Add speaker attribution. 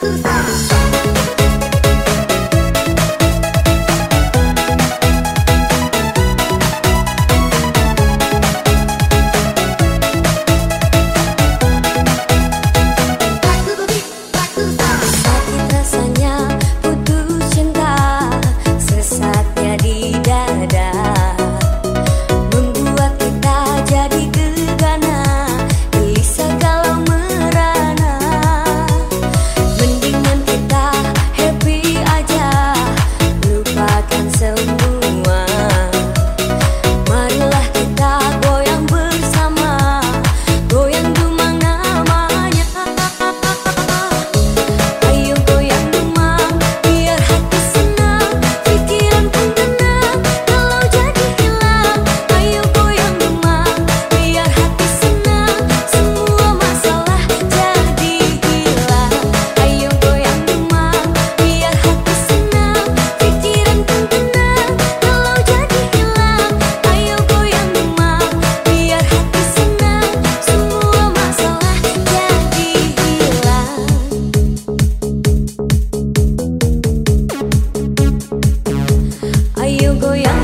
Speaker 1: Oh, 친구야?